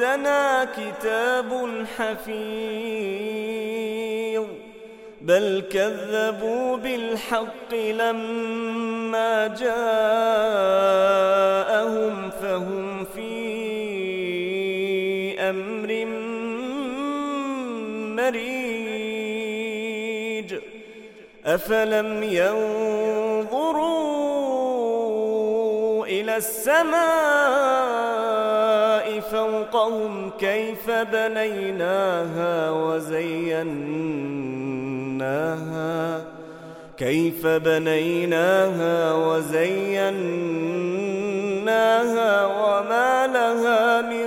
وعندنا كتاب حفيظ. بل كذبوا بالحق لما جاءهم فهم في أمر مريج. أفلم ينظروا السماء فوقهم كيف بنيناها وزيناها كيف بنيناها وزيناها وما لها من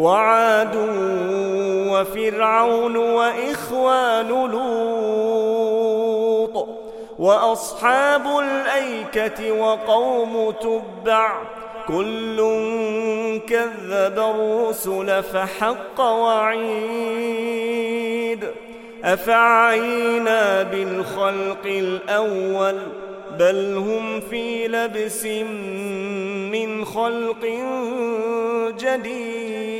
وعاد وفرعون وإخوان لوط وأصحاب الأيكة وقوم تبع كل كذب الرسل فحق وعيد أفعينا بالخلق الأول بل هم في لبس من خلق جديد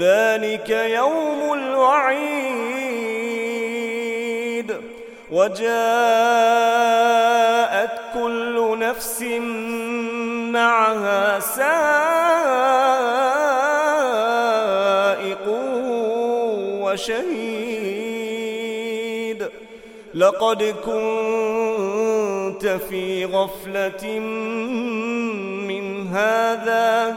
ذلك يوم الوعيد. وجاءت كل نفس معها سائق وشهيد. لقد كنت في غفلة من هذا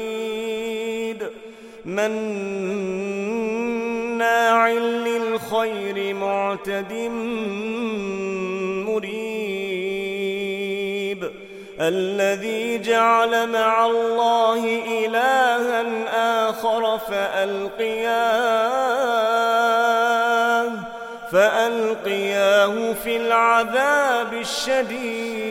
مناع للخير معتد مريب. الذي جعل مع الله إلها آخر فألقياه فألقياه في العذاب الشديد.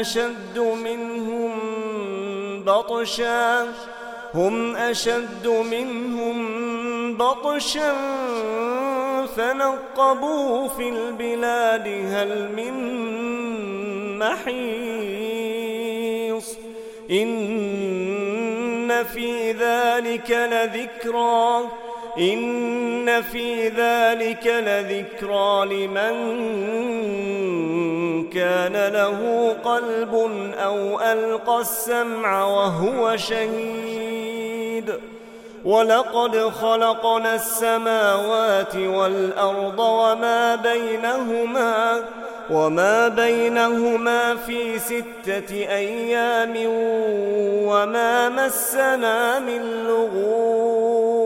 أشد منهم بطشا هم أشد منهم بطشا فنقبوا في البلاد هل من محيص. إن في ذلك لذكرى. إن في ذلك لذكرى لمن كان له قلب أو ألقى السمع وهو شهيد. ولقد خلقنا السماوات والأرض وما بينهما وما بينهما في ستة أيام وما مسنا من لغوب.